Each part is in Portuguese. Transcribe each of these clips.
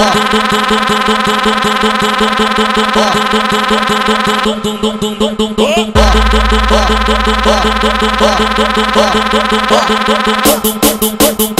dung dung dung dung dung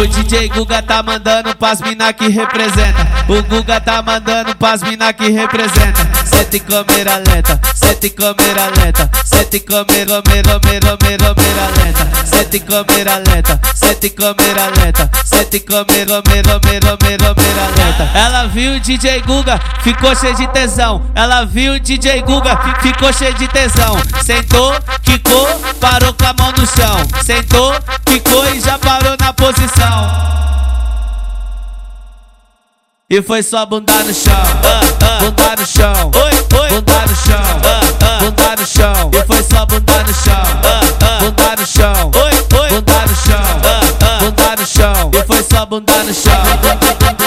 o DJ Guga tá mandando pras mina que representa. O Guga tá mandando pras mina que representa. Sete câmera lenta, sete câmera lenta, sete câmera, mera, mera, mera, mera lenta. Sete câmera lenta, sete câmera lenta, sete câmera, mera, mera, mera, mera lenta. Ela viu o DJ Guga, ficou cheio de tesão. Ela viu o DJ Guga, fi- ficou cheio de tesão. Sentou, quicou, parou com a mão no chão. Sentou, quicou e já parou E foi só bunda no chão, ah, ah. bunda no chão, bunda no chão, ah, bunda no chão. E foi só bunda no chão, bunda no chão, bunda no chão, bunda no chão. E foi só bunda no chão.